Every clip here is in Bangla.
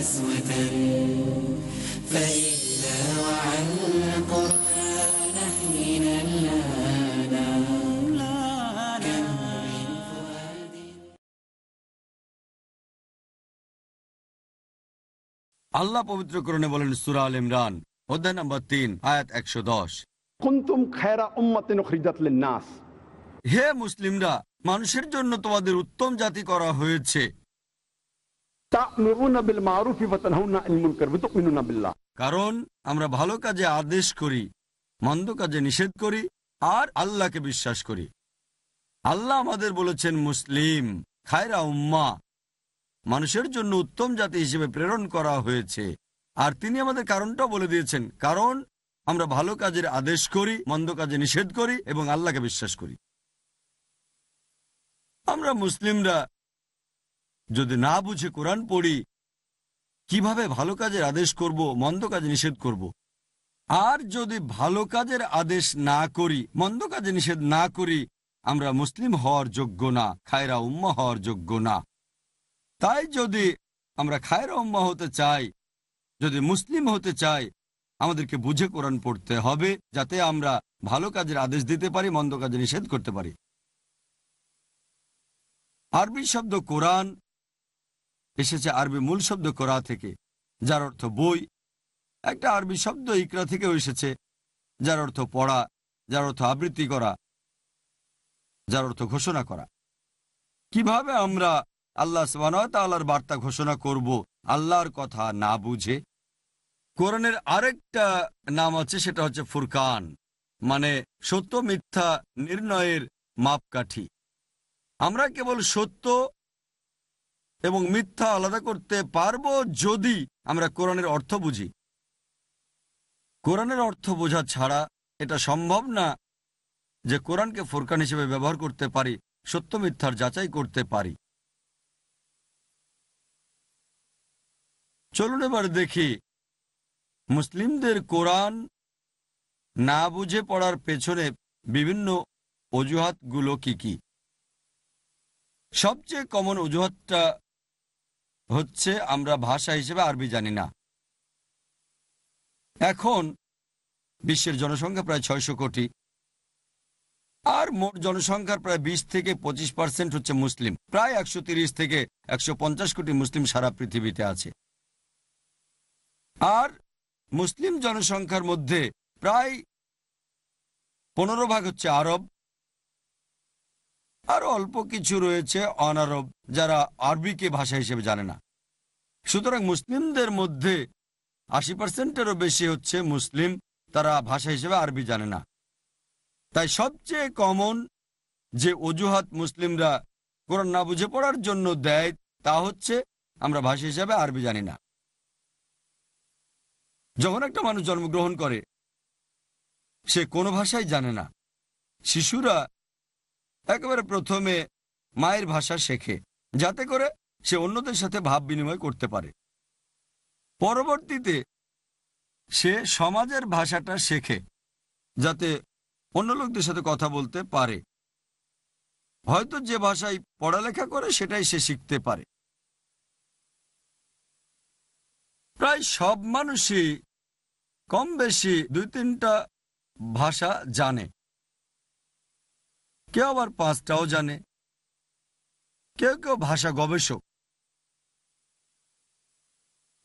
كالحجارة قسوة فإذا وعى القرآن حين لانا كم من فؤاد আল্লাহ পবিত্রকরণে বলেন সুরা আল ইমরান অধ্যায় নম্বর তিন আয়াত একশো দশ কুন্তুম খায়রা উম্মাতিন উখরিজাত লিন-নাস হে মুসলিমরা মানুষের জন্য তোমাদের উত্তম জাতি করা হয়েছে কারণ আমরা ভালো কাজে আদেশ করি, মন্দ কাজে নিষেধ করি আর আল্লাহকে বিশ্বাস করি। আল্লাহ আমাদের বলেছেন মুসলিম, খায়রা উম্মা, মানুষের জন্য উত্তম জাতি হিসেবে প্রেরণ করা হয়েছে। আর তিনি আমাদের কারণটাও বলে দিয়েছেন, কারণ আমরা ভালো কাজের আদেশ করি, মন্দ কাজে নিষেধ করি এবং আল্লাহকে বিশ্বাস করি। আমরা মুসলিমরা যদি না বুঝে কোরআন পড়ি, কীভাবে ভালো কাজের আদেশ করব, মন্দ কাজে নিষেধ করব। আর যদি ভালো কাজের আদেশ না করি, মন্দ কাজে নিষেধ না করি, আমরা মুসলিম হওয়ার যোগ্য না, খায়রা উম্মা হওয়ার যোগ্য না তাই যদি আমরা খায়রা উম্মা হতে চাই, যদি মুসলিম হতে চাই, আমাদেরকে বুঝে কোরআন পড়তে হবে, যাতে আমরা ভালো কাজের আদেশ দিতে পারি, মন্দ কাজে নিষেধ করতে পারি আরবি শব্দ কোরআন এসেছে আরবি মূল শব্দ কোরা থেকে, যার অর্থ বই। একটা আরবি শব্দ ইকরা থেকেও এসেছে, যার অর্থ পড়া, যার অর্থ আবৃত্তি করা, যার অর্থ ঘোষণা করা। কীভাবে আমরা আল্লাহ আল্লাহর বার্তা ঘোষণা করব আল্লাহর কথা না বুঝে? কোরআনের আরেকটা নাম আছে, সেটা হচ্ছে ফুরকান মানে সত্য মিথ্যা নির্ণয়ের মাপকাঠি। আমরা কেবল সত্য এবং মিথ্যা আলাদা করতে পারব যদি আমরা কোরআনের অর্থ বুঝি। কোরআনের অর্থ বোঝা ছাড়া এটা সম্ভব না যে কোরআনকে ফোরকান হিসেবে ব্যবহার করতে পারি, সত্য মিথ্যার যাচাই করতে পারি। চলুন এবার দেখি, মুসলিমদের কোরআন না বুঝে পড়ার পেছনে বিভিন্ন অজুহাতগুলো কি কি? সবচেয়ে কমন অজুহাতটা হচ্ছে আমরা ভাষা হিসেবে আরবি জানি না। এখন বিশ্বের জনসংখ্যা প্রায় ছয়শো কোটি, আর মোট জনসংখ্যার প্রায় বিশ থেকে পঁচিশ পার্সেন্ট হচ্ছে মুসলিম। প্রায় একশো থেকে একশো পঞ্চাশ কোটি মুসলিম সারা পৃথিবীতে আছে। আর মুসলিম জনসংখ্যার মধ্যে প্রায় পনেরো ভাগ হচ্ছে আরব আরও অল্প কিছু রয়েছে অনারব, যারা আরবিকে ভাষা হিসেবে জানে না। সুতরাং মুসলিমদের মধ্যে আশি পার্সেন্টেরও বেশি হচ্ছে মুসলিম, তারা ভাষা হিসেবে আরবি জানে না। তাই সবচেয়ে কমন যে অজুহাত মুসলিমরা কোরআন না বুঝে পড়ার জন্য দেয়, তা হচ্ছে আমরা ভাষা হিসেবে আরবি জানি না। যখন একটা মানুষ জন্মগ্রহণ করে, সে কোনো ভাষাই জানে না। শিশুরা একেবারে প্রথমে মায়ের ভাষা শেখে, যাতে করে সে অন্যদের সাথে ভাব বিনিময় করতে পারে। পরবর্তীতে সে সমাজের ভাষাটা শেখে, যাতে অন্য লোকদের সাথে কথা বলতে পারে। হয়তো যে ভাষায় পড়ালেখা করে, সেটাই সে শিখতে পারে। প্রায় সব মানুষই কম বেশি দুই তিনটা ভাষা জানে। কেউ আবার পাঁচটাও জানে। কেউ কেউ ভাষা গবেষক।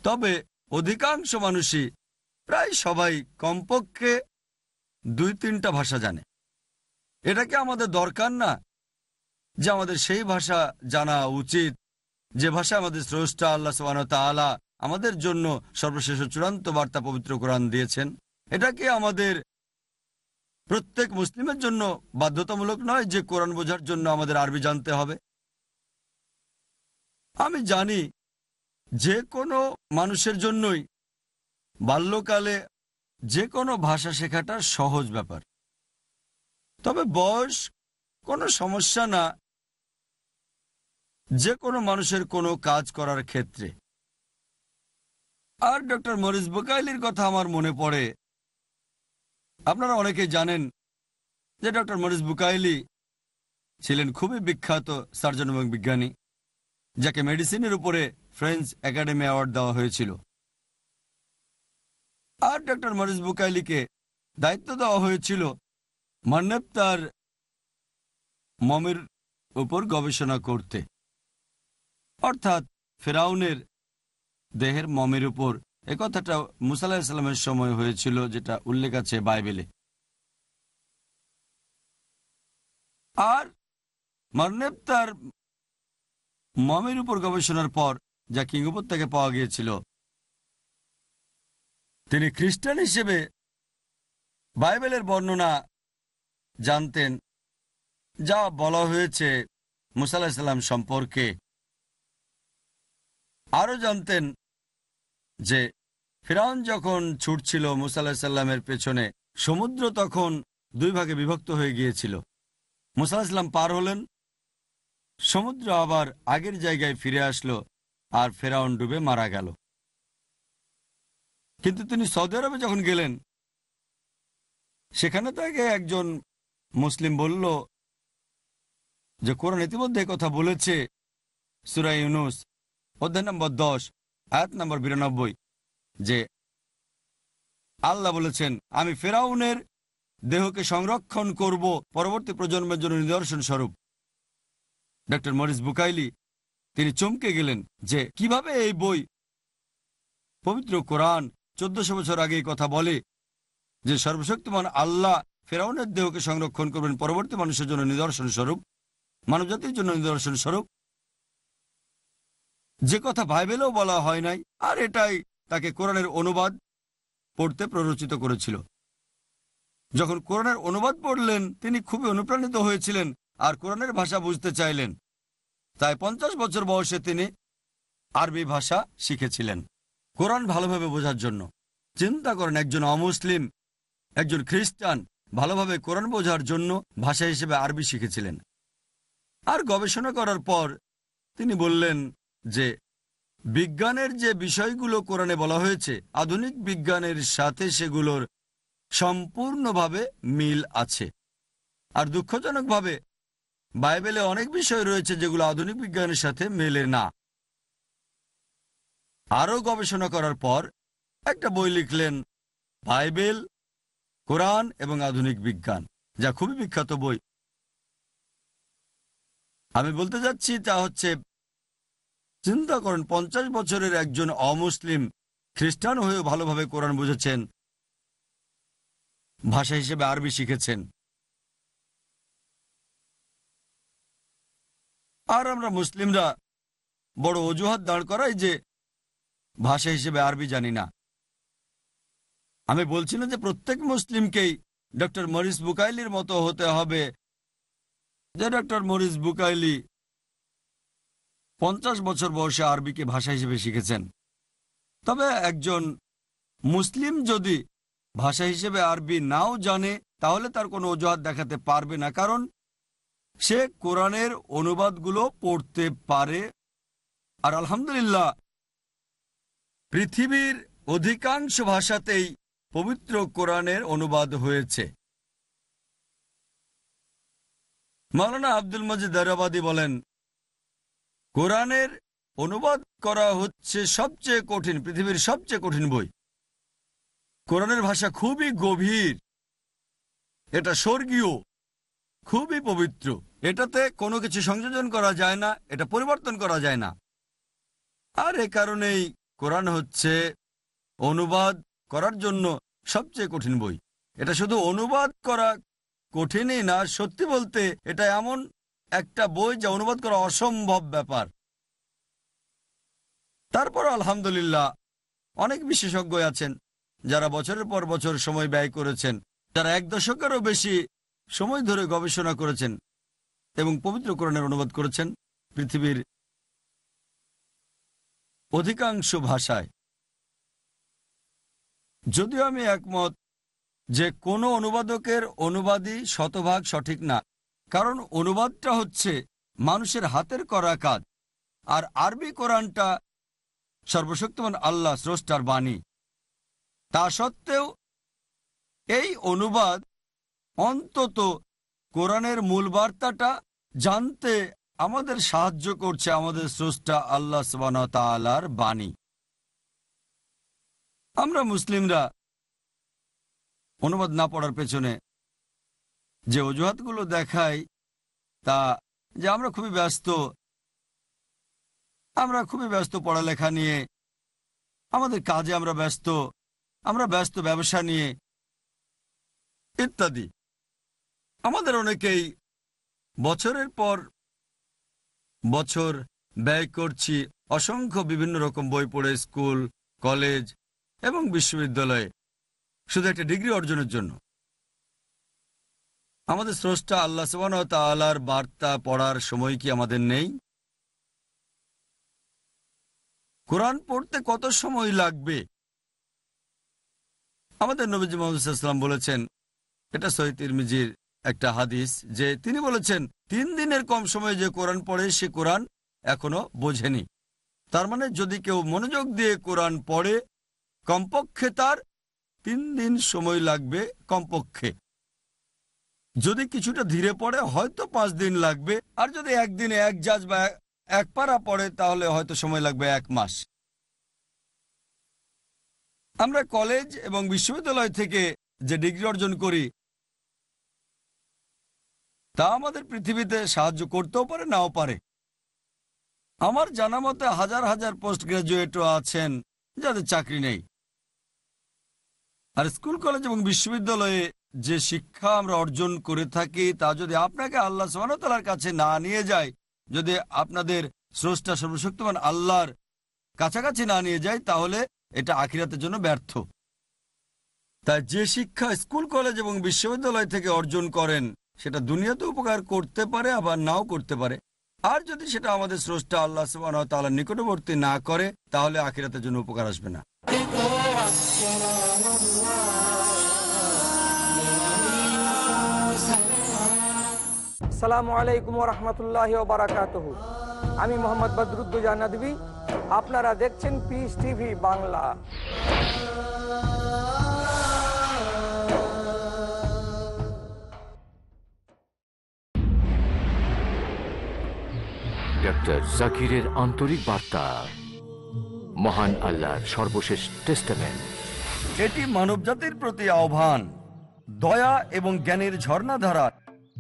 তবে অধিকাংশ মানুষই প্রায় সবাই কমপক্ষে দুই তিনটা ভাষা জানে। এটা কি আমাদের দরকার না? যে আমাদের সেই ভাষা জানা উচিত, যে ভাষা আমাদের স্রষ্টা আল্লাহ তাআলা আমাদের জন্য সর্বশেষ চূড়ান্ত বার্তা পবিত্র কোরআন দিয়েছেন? এটা কি আমাদের প্রত্যেক মুসলিমের জন্য বাধ্যতামূলক নয় যে কোরআন বোঝার জন্য আমাদের আরবি জানতে হবে। আমি জানি যে কোনো মানুষের জন্যই বাল্যকালে যে কোনো ভাষা শেখাটা সহজ ব্যাপার। তবে বয়স কোনো সমস্যা না, যে কোনো মানুষের কোনো কাজ করার ক্ষেত্রে। আর ডক্টর মরিস বুকাইলির কথা আমার মনে পড়ে আপনারা অনেকেই জানেন যে ডক্টর মরিস বুকাইলি ছিলেন খুবই বিখ্যাত সার্জন এবং বিজ্ঞানী, যাকে মেডিসিনের উপরে ফ্রেঞ্চ একাডেমি অ্যাওয়ার্ড দেওয়া হয়েছিল। আর ডক্টর মরিস বুকাইলিকে দায়িত্ব দেওয়া হয়েছিল মান্নেব তার মমের উপর গবেষণা করতে। অর্থাৎ ফেরাউনের দেহের মমের উপর এ কথাটা মুসাল্লাহ ইসলামের সময় হয়েছিল, যেটা উল্লেখ আছে বাইবেলে। আর মার্নেব তার মমের উপর গবেষণার পর যা কিং উপত্যকে পাওয়া গিয়েছিল, তিনি খ্রিস্টান হিসেবে বাইবেলের বর্ণনা জানতেন, যা বলা হয়েছে মুসাল্লাহ ইসলাম সম্পর্কে। আরও জানতেন যে ফিরাউন যখন ছুটছিল মুসাল্লাহ সাল্লামের পেছনে, সমুদ্র তখন দুই ভাগে বিভক্ত হয়ে গিয়েছিল। মুসাল্লাহ ইসলাম পার হলেন, সমুদ্র আবার আগের জায়গায় ফিরে আসলো আর ফেরাউন ডুবে মারা গেল। কিন্তু তিনি সৌদি আরবে যখন গেলেন, সেখানে তাকে একজন মুসলিম বলল যে, কোরআন ইতিমধ্যে কথা বলেছে সুরাই ইউনুস, অধ্যায় নম্বর দশ, আয়াত নম্বর বিরানব্বই যে আল্লাহ বলেছেন, আমি ফেরাউনের দেহকে সংরক্ষণ করব পরবর্তী প্রজন্মের জন্য নিদর্শন স্বরূপ। ডক্টর মরিস বুকাইলি, তিনি চমকে গেলেন যে, কীভাবে এই বই, পবিত্র কোরআন, চোদ্দশো বছর আগে কথা বলে যে, সর্বশক্তিমান আল্লাহ ফেরাউনের দেহকে সংরক্ষণ করবেন পরবর্তী মানুষের জন্য নিদর্শন স্বরূপ, মানবজাতির জন্য নিদর্শন স্বরূপ? যে কথা বাইবেলেও বলা হয় নাই, আর এটাই তাকে কোরআনের অনুবাদ পড়তে প্ররোচিত করেছিল। যখন কোরআনের অনুবাদ পড়লেন, তিনি খুবই অনুপ্রাণিত হয়েছিলেন আর কোরআনের ভাষা বুঝতে চাইলেন। তাই পঞ্চাশ বছর বয়সে তিনি আরবি ভাষা শিখেছিলেন। কোরআন ভালোভাবে বোঝার জন্য। চিন্তা করেন, একজন অমুসলিম, একজন খ্রিস্টান, ভালোভাবে কোরআন বোঝার জন্য ভাষা হিসেবে আরবি শিখেছিলেন। আর গবেষণা করার পর তিনি বললেন যে বিজ্ঞানের যে বিষয়গুলো কোরআনে বলা হয়েছে, আধুনিক বিজ্ঞানের সাথে সেগুলোর সম্পূর্ণভাবে মিল আছে। আর দুঃখজনকভাবে, বাইবেলে অনেক বিষয় রয়েছে যেগুলো আধুনিক বিজ্ঞানের সাথে মেলে না। আরও গবেষণা করার পর একটা বই লিখলেন, বাইবেল, কোরআন এবং আধুনিক বিজ্ঞান, যা খুবই বিখ্যাত বই। আমি বলতে যাচ্ছি তা হচ্ছে চিন্তা করেন, পঞ্চাশ বছরের একজন অমুসলিম খ্রিস্টান হয়েও ভালোভাবে কোরআন বুঝেছেন, ভাষা হিসেবে আরবি শিখেছেন। আর আমরা মুসলিমরা বড় অজুহাত দাঁড় করাই যে ভাষা হিসেবে আরবি জানি না। আমি বলছি না যে প্রত্যেক মুসলিমকেই ডক্টর মরিস বুকাইলির মতো হতে হবে। যে ডক্টর মরিস বুকাইলি পঞ্চাশ বছর বয়সে আরবিকে ভাষা হিসেবে শিখেছেন। তবে একজন মুসলিম যদি ভাষা হিসেবে আরবি নাও জানে, তাহলে তার কোনো অজুহাত দেখাতে পারবে না। কারণ সে কোরআনের অনুবাদগুলো পড়তে পারে। আর আলহামদুলিল্লাহ, পৃথিবীর অধিকাংশ ভাষাতেই পবিত্র কোরআনের অনুবাদ হয়েছে। মাওলানা আব্দুল মজিদ দারাবাদী বলেন কোরআনের অনুবাদ করা হচ্ছে সবচেয়ে কঠিন, পৃথিবীর সবচেয়ে কঠিন বই। কোরআনের ভাষা খুবই গভীর। এটা স্বর্গীয়, খুবই পবিত্র। এটাতে কোনো কিছু সংযোজন করা যায় না, এটা পরিবর্তন করা যায় না। আর এ কারণেই কোরআন হচ্ছে অনুবাদ করার জন্য সবচেয়ে কঠিন বই। এটা শুধু অনুবাদ করা কঠিনই না, সত্যি বলতে এটা এমন একটা বই যা অনুবাদ করা অসম্ভব ব্যাপার। তারপর আলহামদুলিল্লাহ, অনেক বিশেষজ্ঞ আছেন, যারা বছরের পর বছর সময় ব্যয় করেছেন। যারা এক দশকেরও বেশি সময় ধরে গবেষণা করেছেন এবং পবিত্র কোরআনের অনুবাদ করেছেন পৃথিবীর অধিকাংশ ভাষায়। যদিও আমি একমত যে কোনো অনুবাদকের অনুবাদই শতভাগ সঠিক না কারণ অনুবাদটা হচ্ছে মানুষের হাতের করা কাজ। আর আরবি কোরআনটা সর্বশক্তিমান আল্লাহ, স্রষ্টার বাণী। তা সত্ত্বেও এই অনুবাদ অন্তত কোরআনের মূল বার্তাটা জানতে আমাদের সাহায্য করছে আমাদের স্রষ্টা আল্লাহ তালার বাণী। আমরা মুসলিমরা অনুবাদ না পড়ার পেছনে যে অজুহাতগুলো দেখাই তা যে আমরা খুবই ব্যস্ত, আমরা খুবই ব্যস্ত পড়ালেখা নিয়ে, আমাদের কাজে আমরা ব্যস্ত আমরা ব্যস্ত ব্যবসা নিয়ে ইত্যাদি। আমাদের অনেকেই বছরের পর বছর ব্যয় করছি অসংখ্য বিভিন্ন রকম বই পড়ে স্কুল, কলেজ এবং বিশ্ববিদ্যালয়ে। শুধু একটা ডিগ্রি অর্জনের জন্য। আমাদের স্রষ্টা আল্লাহ সবান তালার বার্তা পড়ার সময় কি আমাদের নেই? কোরআন পড়তে কত সময় লাগবে? আমাদের নবীজি মোহাম্মদাম বলেছেন, এটা সৈতির মিজির একটা হাদিস, যে তিনি বলেছেন, তিন দিনের কম সময়ে যে কোরআন পড়ে, সে কোরআন এখনও বোঝেনি। তার মানে যদি কেউ মনোযোগ দিয়ে কোরআন পড়ে, কমপক্ষে তার তিন দিন সময় লাগবে কমপক্ষে। যদি কিছুটা ধীরে পড়ে, হয়তো পাঁচ দিন লাগবে। আর যদি একদিনে এক জাজ বা এক পারা পড়ে, তাহলে হয়তো সময় লাগবে এক মাস। আমরা কলেজ এবং বিশ্ববিদ্যালয় থেকে যে ডিগ্রি অর্জন করি, তা আমাদের পৃথিবীতে সাহায্য করতেও পারে, নাও পারে। আমার জানা মতে হাজার হাজার পোস্ট গ্রাজুয়েটও আছেন যাদের চাকরি নেই। আর স্কুল, কলেজ এবং বিশ্ববিদ্যালয়ে যে শিক্ষা আমরা অর্জন করে থাকি, তা যদি আপনাকে আল্লাহ সোহানতালার কাছে না নিয়ে যায়, যদি আপনাদের স্রষ্টা সর্বশক্তিমান আল্লাহর কাছাকাছি না নিয়ে যায়, তাহলে এটা আখিরাতের জন্য ব্যর্থ। তাই যে শিক্ষা স্কুল, কলেজ এবং বিশ্ববিদ্যালয় থেকে অর্জন করেন, সেটা দুনিয়াতে উপকার করতে পারে, আবার নাও করতে পারে। আর যদি সেটা আমাদের স্রষ্টা আল্লাহ সুবাহ নিকটবর্তী না করে, তাহলে আখিরাতের জন্য উপকার আসবে না। সালামু আলাইকুম রহমতুল্লাহ বারাকাত আমি মোহাম্মদ বদরুদ্দুজা নদী আপনারা দেখছেন পিস টিভি বাংলা। ডক্টর জাকিরের আন্তরিক বার্তা। মহান আল্লাহর সর্বশেষ টেস্টামেন্ট। এটি মানবজাতির প্রতি আহ্বান। দয়া এবং জ্ঞানের ঝর্ণাধারা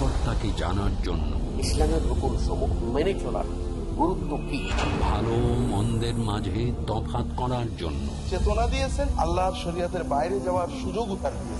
সৃষ্টিকর্তাকে জানার জন্য। ইসলামের হুকুম সমূহ মেনে চলার গুরুত্ব কি? ভালো মন্দের মাঝে তফাৎ করার জন্য। চেতনা দিয়েছেন আল্লাহর শরিয়াতের বাইরে যাওয়ার সুযোগও তার দিয়েছেন।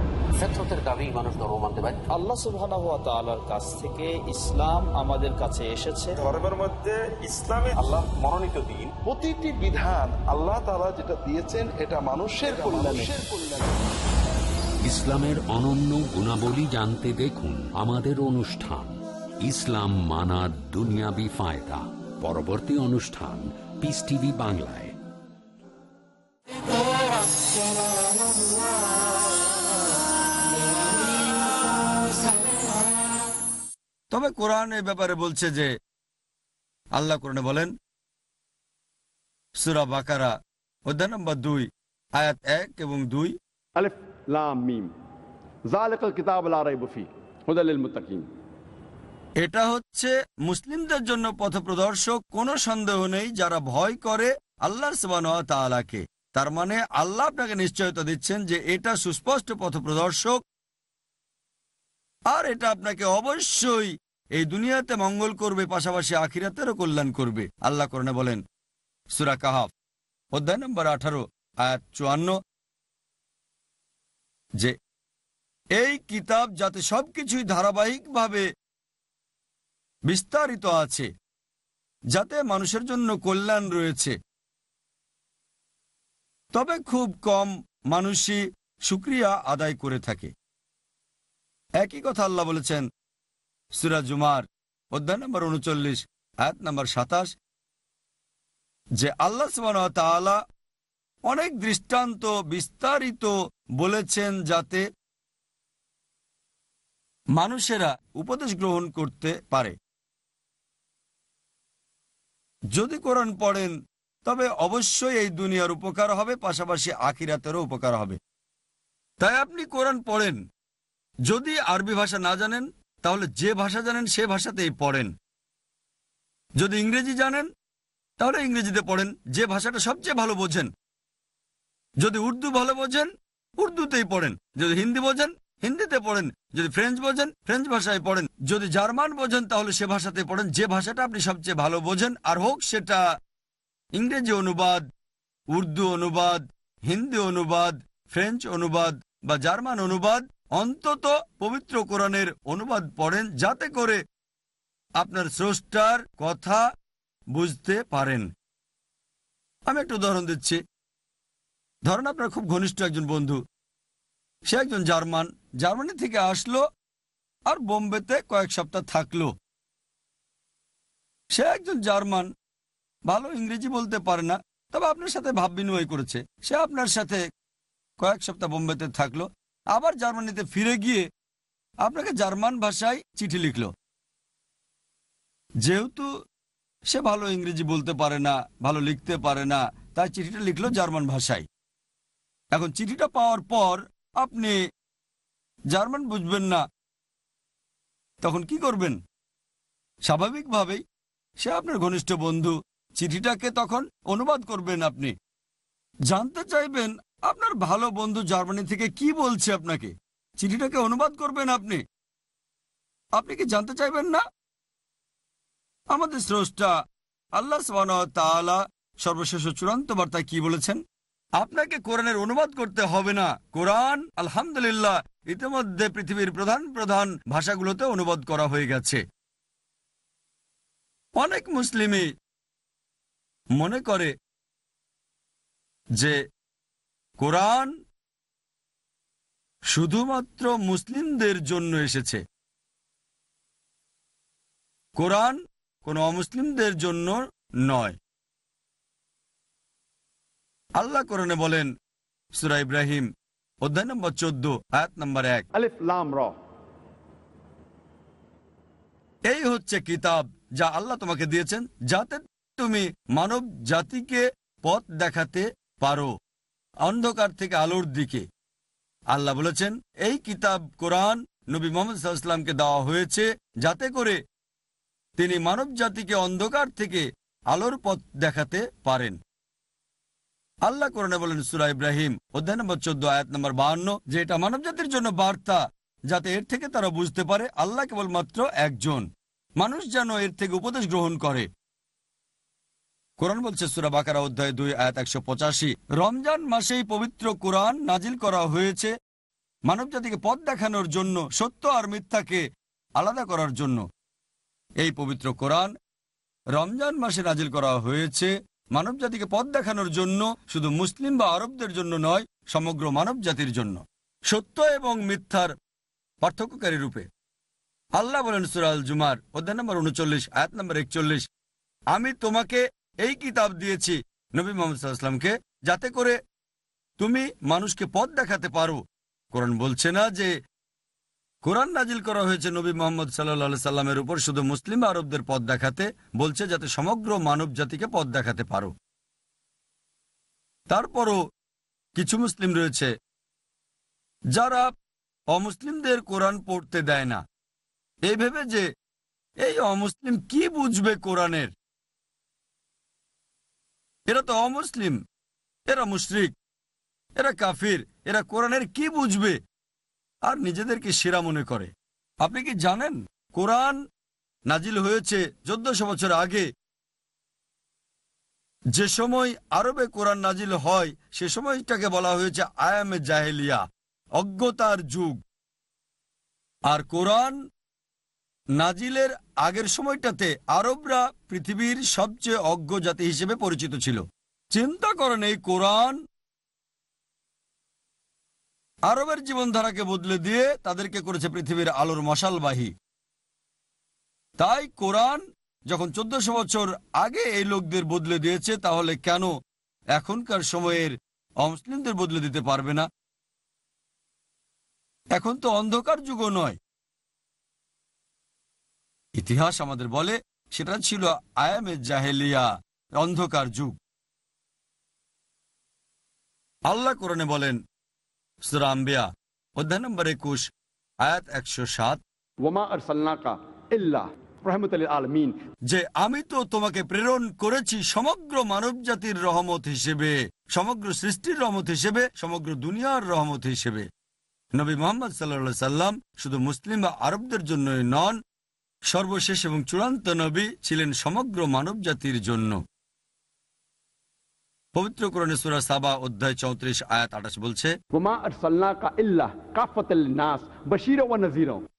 ফেতরতের দাবি মানুষ ধর্ম মানতে পারে। আল্লাহ কাছ থেকে ইসলাম আমাদের কাছে এসেছে। ধর্মের মধ্যে ইসলামে আল্লাহ মনোনীত দিন। প্রতিটি বিধান আল্লাহ তাআলা যেটা দিয়েছেন এটা মানুষের কল্যাণে। ইসলামের অনন্য গুণাবলী জানতে দেখুন আমাদের অনুষ্ঠান ইসলাম মানার দুনিয়াবি ফায়দা। পরবর্তী অনুষ্ঠান পিস টিভি বাংলায়। তবে কোরআন এই ব্যাপারে বলছে যে আল্লাহ কোরআনে বলেন সুরা বাকারা অধ্যায় নম্বর দুই আয়াত এক এবং দুই। আলিফ লাম মিম। জালেকাল কিতাব লা রাইব ফি হুদাল এটা হচ্ছে মুসলিমদের জন্য পথপ্রদর্শক কোনো সন্দেহ নেই যারা ভয় করে আল্লাহ সুবানকে তার মানে আল্লাহ আপনাকে নিশ্চয়তা দিচ্ছেন যে এটা সুস্পষ্ট পথপ্রদর্শক আর এটা আপনাকে অবশ্যই এই দুনিয়াতে মঙ্গল করবে, পাশাপাশি আখিরাতেরও কল্যাণ করবে। আল্লাহ করণে বলেন, সুরা কাহাফ, অধ্যায় নম্বর আঠারো, আয়াত চুয়ান্ন, যে, এই কিতাব যাতে সবকিছুই ধারাবাহিকভাবে বিস্তারিত আছে, যাতে মানুষের জন্য কল্যাণ রয়েছে, তবে খুব কম মানুষই সুক্রিয়া আদায় করে থাকে। একই কথা আল্লাহ বলেছেন। সুরা জুমার অধ্যায় নম্বর উনচল্লিশ, আয়াত নম্বর সাতাশ, যে আল্লাহ সুবহানাহু অনেক দৃষ্টান্ত, বিস্তারিত বলেছেন যাতে মানুষেরা উপদেশ গ্রহণ করতে পারে। যদি কোরআন পড়েন, তবে অবশ্যই এই দুনিয়ার উপকার হবে, পাশাপাশি আখিরাতেরও উপকার হবে। তাই আপনি কোরআন পড়েন যদি আরবি ভাষা না জানেন, তাহলে যে ভাষা জানেন, সে ভাষাতেই পড়েন। যদি ইংরেজি জানেন, তাহলে ইংরেজিতে পড়েন, যে ভাষাটা সবচেয়ে ভালো বোঝেন। যদি উর্দু ভালো বোঝেন, উর্দুতেই পড়েন। যদি হিন্দি বোঝেন, হিন্দিতে পড়েন। যদি ফ্রেঞ্চ বোঝেন, ফ্রেঞ্চ ভাষায় পড়েন। যদি জার্মান বোঝেন, তাহলে সে ভাষাতে পড়েন। যে ভাষাটা আপনি সবচেয়ে ভালো বোঝেন, আর হোক সেটা ইংরেজি অনুবাদ, উর্দু অনুবাদ, হিন্দি অনুবাদ, ফ্রেঞ্চ অনুবাদ বা জার্মান অনুবাদ অন্তত পবিত্র কোরআনের অনুবাদ পড়েন যাতে করে আপনার স্রষ্টার কথা বুঝতে পারেন। আমি একটা উদাহরণ দিচ্ছি। ধরেন আপনার খুব ঘনিষ্ঠ একজন বন্ধু। সে একজন জার্মান। জার্মানি থেকে আসলো আর বোম্বেতে কয়েক সপ্তাহ থাকল। সে একজন জার্মান। ভালো ইংরেজি বলতে পারে না, তবে আপনার সাথে ভাব বিনিময় করেছে। সে আপনার সাথে কয়েক সপ্তাহ বোম্বেতে থাকল। আবার জার্মানিতে ফিরে গিয়ে আপনাকে জার্মান ভাষায় চিঠি লিখল। যেহেতু সে ভালো ইংরেজি বলতে পারে না, ভালো লিখতে পারে না, তাই চিঠিটা লিখলো জার্মান ভাষায়। এখন চিঠিটা পাওয়ার পর আপনি জার্মান বুঝবেন না, তখন কি করবেন? স্বাভাবিকভাবেই সে আপনার ঘনিষ্ঠ বন্ধু, চিঠিটাকে তখন অনুবাদ করবেন আপনি। জানতে চাইবেন আপনার ভালো বন্ধু জার্মানি থেকে কি বলছে আপনাকে? চিঠিটাকে অনুবাদ করবেন আপনি। আপনি কি জানতে চাইবেন না? আমাদের স্রষ্টা আল্লাহ তাআলা সর্বশেষ চূড়ান্ত বার্তায় কি বলেছেন? আপনাকে কোরআনের অনুবাদ করতে হবে না। কোরআন, আলহামদুলিল্লাহ, ইতিমধ্যে পৃথিবীর প্রধান প্রধান ভাষাগুলোতে অনুবাদ করা হয়ে গেছে। অনেক মুসলিমই মনে করে যে কোরআন শুধুমাত্র মুসলিমদের জন্য এসেছে। কোরআন কোন অমুসলিমদের জন্য নয়। আল্লাহ কোরআনে বলেন সুরা ইব্রাহিম অধ্যায় নম্বর চোদ্দ আয়াত নম্বর এক। এই হচ্ছে কিতাব যা আল্লাহ তোমাকে দিয়েছেন যাতে তুমি মানব জাতিকে পথ দেখাতে পারো। অন্ধকার থেকে আলোর দিকে। আল্লাহ বলেছেন, এই কিতাব কোরআন নবী মোহাম্মদ দেওয়া হয়েছে যাতে করে তিনি মানব জাতিকে অন্ধকার থেকে আলোর পথ দেখাতে পারেন। আল্লাহ কোরআনে বলেন, সুরা ইব্রাহিম, অধ্যায় নম্বর চোদ্দ, আয়াত নম্বর বাহান্ন, যে এটা মানব জাতির জন্য বার্তা, যাতে এর থেকে তারা বুঝতে পারে আল্লাহ কেবলমাত্র একজন। মানুষ যেন এর থেকে উপদেশ গ্রহণ করে। কোরআন বলছে, সুরা বাকারা অধ্যায় দুই, আয়াত একশো পঁচাশি। রমজান মাসেই পবিত্র কোরআন নাজিল করা হয়েছে মানব জাতিকে পথ দেখানোর জন্য, সত্য আর মিথ্যাকে আলাদা করার জন্য। এই পবিত্র কোরআন রমজান মাসে নাজিল করা হয়েছে মানব জাতিকে পথ দেখানোর জন্য, শুধু মুসলিম বা আরবদের জন্য নয়, সমগ্র মানব জাতির জন্য। সত্য এবং মিথ্যার পার্থক্যকারী রূপে। আল্লাহ বলেন সুরাল জুমার অধ্যায় নম্বর উনচল্লিশ, আয়াত নম্বর একচল্লিশ, আমি তোমাকে এই কিতাব দিয়েছি নবী মোহাম্মদ যাতে করে তুমি মানুষকে পথ দেখাতে পারো। কোরআন বলছে না যে, কোরআন নাজিল করা হয়েছে নবী মোহাম্মদ সাল্লা সাল্লামের উপর, শুধু মুসলিম আরবদের পথ দেখাতে বলছে যাতে সমগ্র মানব জাতিকে পথ দেখাতে পারো। তারপরও কিছু মুসলিম রয়েছে, যারা অমুসলিমদের কোরআন পড়তে দেয় না। এই ভেবে যে, এই অমুসলিম কি বুঝবে কোরআনের? এরা তো অমুসলিম। এরা মুশরিক। এরা কাফির। এরা কোরআনের কি বুঝবে? আর নিজেদেরকে সেরা মনে করে। আপনি কি জানেন? কোরআন নাজিল হয়েছে চোদ্দশো বছর আগে। যে সময় আরবে কোরআন নাজিল হয়, সে সময়টাকে বলা হয়েছে আয়ামে জাহেলিয়া, অজ্ঞতার যুগ। আর কোরআন নাজিলের আগের সময়টাতে আরবরা পৃথিবীর সবচেয়ে অজ্ঞ জাতি হিসেবে পরিচিত ছিল। চিন্তা করেন এই কোরআন আরবের জীবনধারাকে বদলে দিয়ে তাদেরকে করেছে পৃথিবীর আলোর মশালবাহী। তাই কোরআন যখন চোদ্দশো বছর আগে এই লোকদের বদলে দিয়েছে, তাহলে কেন এখনকার সময়ের অমুসলিমদের বদলে দিতে পারবে না? এখন তো অন্ধকার যুগও নয়। ইতিহাস আমাদের বলে সেটা ছিল আয়ামে জাহেলিয়া অন্ধকার যুগ। আল্লাহ কোরণে বলেন সুরাম্বিয়া অধ্যায় নম্বর একুশ আয়াত একশো সাত। যে আমি তো তোমাকে প্রেরণ করেছি সমগ্র মানব জাতির রহমত হিসেবে সমগ্র সৃষ্টির রহমত হিসেবে সমগ্র দুনিয়ার রহমত হিসেবে। নবী মোহাম্মদ সাল্লা সাল্লাম শুধু মুসলিম বা আরবদের জন্যই নন সর্বশেষ এবং চূড়ান্ত নবী ছিলেন সমগ্র মানব জাতির জন্য। পবিত্র কোরণে সুরা সাবা অধ্যায় চৌত্রিশ আয়াত বলছে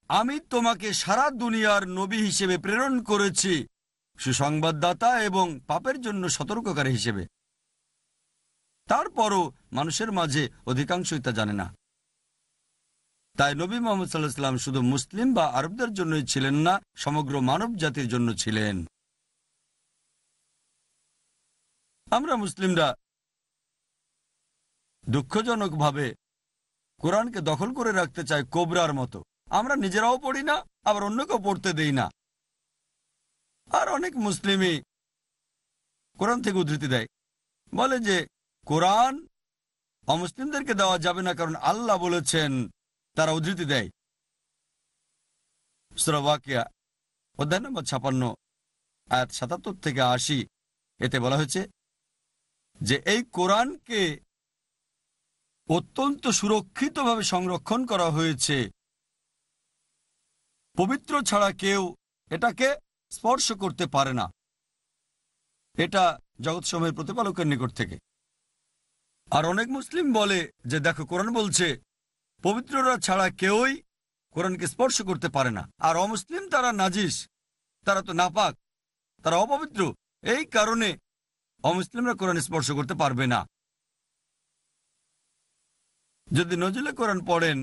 আমি তোমাকে সারা দুনিয়ার নবী হিসেবে প্রেরণ করেছি সুসংবাদদাতা এবং পাপের জন্য সতর্ককারী হিসেবে। তারপরও মানুষের মাঝে অধিকাংশই তা জানে না। তাই নবী মোহাম্মদ সাল্লাহ সাল্লাম শুধু মুসলিম বা আরবদের জন্যই ছিলেন না, সমগ্র মানব জাতির জন্য ছিলেন। আমরা মুসলিমরা দুঃখজনকভাবে কোরআনকে দখল করে রাখতে চাই কোবরার মতো। আমরা নিজেরাও পড়ি না, আবার অন্যকেও পড়তে দেই না। আর অনেক মুসলিমই কোরআন থেকে উদ্ধৃতি দেয়। বলে যে, কোরআন অমুসলিমদেরকে দেওয়া যাবে না কারণ আল্লাহ বলেছেন তারা উদ্ধৃতি দেয়। সুরাবাকিয়া অধ্যায় নম্বর ছাপান্ন, আয়াত সাতাত্তর থেকে আশি, এতে বলা হয়েছে যে, এই কোরআনকে অত্যন্ত সুরক্ষিতভাবে সংরক্ষণ করা হয়েছে। পবিত্র ছাড়া কেউ এটাকে স্পর্শ করতে পারে না। এটা জগৎ সময়ের প্রতিপালকের নিকট থেকে। আর অনেক মুসলিম বলে যে, দেখো, কোরআন বলছে পবিত্ররা ছাড়া কেউই কোরআনকে স্পর্শ করতে পারে না। আর অমুসলিম তারা নাজিস, তারা তো নাপাক, তারা অপবিত্র। এই কারণে অমুসলিমরা কোরআন স্পর্শ করতে পারবে না। যদি নজরুলে কোরআন পড়েন,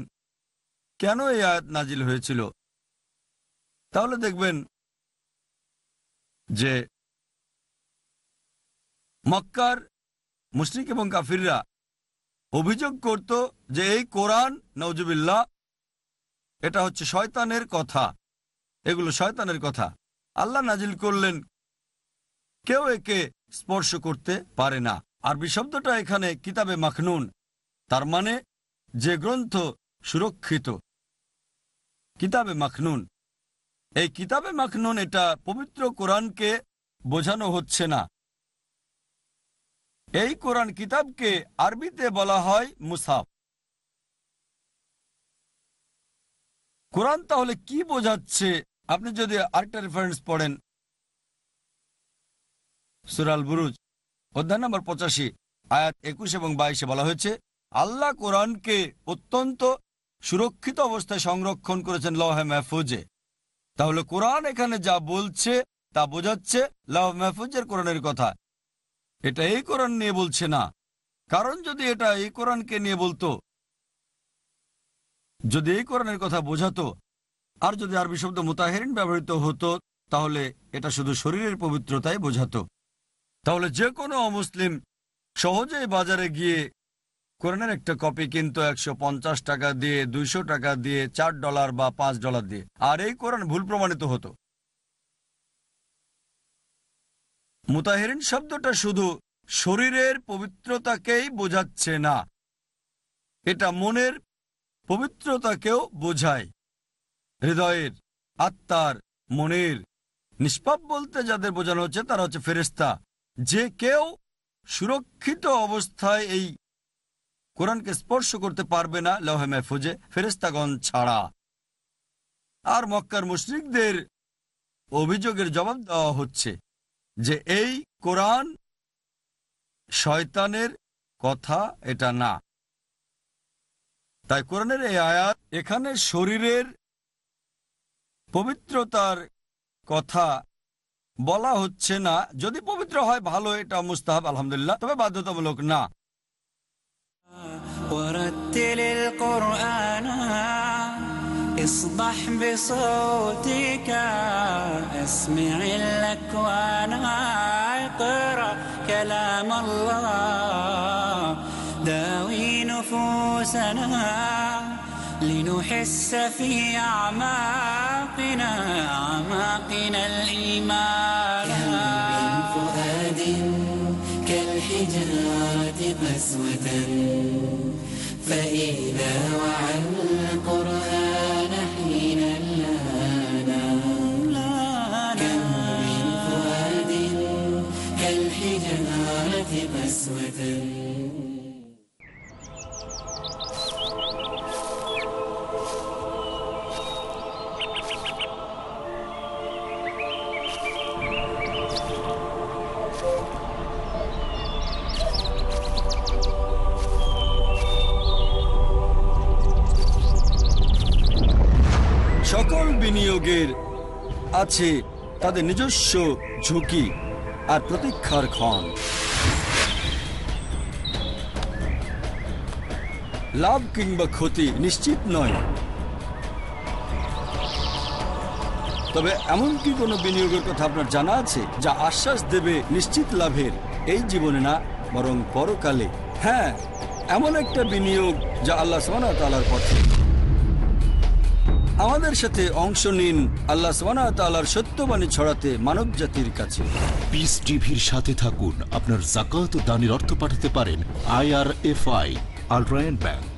কেন এই আয়াত নাজিল হয়েছিল? তাহলে দেখবেন যে মক্কার মুশরিক এবং কাফিররা অভিযোগ করত যে এই কোরআন নওজুবিল্লাহ এটা হচ্ছে শয়তানের কথা। এগুলো শয়তানের কথা। আল্লাহ নাজিল করলেন, কেউ একে স্পর্শ করতে পারে না। আরবি শব্দটা এখানে কিতাবে মাখনুন। তার মানে যে গ্রন্থ সুরক্ষিত, কিতাবে মাখনুন। এই কিতাবে মাখনুন এটা পবিত্র কোরআনকে বোঝানো হচ্ছে না। এই কোরআন কিতাবকে আরবিতে বলা হয় মুসাফ। কোরআন তাহলে কি বোঝাচ্ছে? আপনি যদি আরেকটা রেফারেন্স পড়েন। সুরাল বুরুজ অধ্যায় নম্বর পঁচাশি, আয়াত একুশ এবং বাইশে বলা হয়েছে, আল্লাহ কোরআনকে অত্যন্ত সুরক্ষিত অবস্থায় সংরক্ষণ করেছেন লহে মেহফুজে। তাহলে কোরআন এখানে যা বলছে, তা বোঝাচ্ছে লহ মেহফুজের কোরআনের কথা। এটা এই কোরআন নিয়ে বলছে না। কারণ যদি এটা এই কোরআনকে নিয়ে বলতো, যদি এই কোরআনের কথা বোঝাতো, আর যদি আরবি শব্দ মোতাহেরিন ব্যবহৃত হতো, তাহলে এটা শুধু শরীরের পবিত্রতাই বোঝাতো। তাহলে যে কোনো অমুসলিম সহজেই বাজারে গিয়ে কোরআনের একটা কপি কিন্তু একশো পঞ্চাশ টাকা দিয়ে, দুইশো টাকা দিয়ে, চার ডলার বা পাঁচ ডলার দিয়ে, আর এই কোরআন ভুল প্রমাণিত হতো। মুতাহেরিন শব্দটা শুধু শরীরের পবিত্রতাকেই বোঝাচ্ছে না, এটা মনের পবিত্রতাকেও বোঝায়। হৃদয়ের, আত্মার, মনের নিষ্পাপ বলতে যাদের বোঝানো হচ্ছে তারা হচ্ছে ফেরেস্তা যে কেউ সুরক্ষিত অবস্থায় এই কোরআনকে স্পর্শ করতে পারবে না লহে মেহফুজে ফেরেস্তাগণ ছাড়া। আর মক্কার মুশরিকদের অভিযোগের জবাব দেওয়া হচ্ছে। যে এই কোরআন শয়তানের কথা, এটা না। তাই কোরআনের এই আয়াত এখানে শরীরের পবিত্রতার কথা বলা হচ্ছে না। যদি পবিত্র হয়, ভালো, এটা মুস্তাহাব, আলহামদুলিল্লাহ, তবে বাধ্যতামূলক না। اصبح بصوتك اسمع الاكوان أقرأ كلام الله. داوي نفوسنا لنحس في أعماقنا أعماقنا الإيمان. كم من فؤاد كالحجاره قسوة. فإذا وعنا قسوة সকল বিনিয়োগের আছে তাদের নিজস্ব ঝুঁকি আর প্রতীক্ষার ক্ষণ লাভ কিংবা ক্ষতি নিশ্চিত নয়। তবে এমন কি কোনো বিনিয়োগের কথা আপনার জানা আছে, যা আশ্বাস দেবে নিশ্চিত লাভের এই জীবনে না, বরং পরকালে? হ্যাঁ এমন একটা বিনিয়োগ যা আল্লাহ সোনা তালার পথে। আমাদের সাথে অংশ নিন আল্লাহ সোনা তালার সত্যবাণী ছড়াতে মানব জাতির কাছে পিস টিভির সাথে থাকুন। আপনার জাকাত দানের অর্থ পাঠাতে পারেন I R IRFI Al Rayan bank.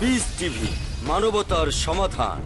Peace TV মানবতার সমাধান।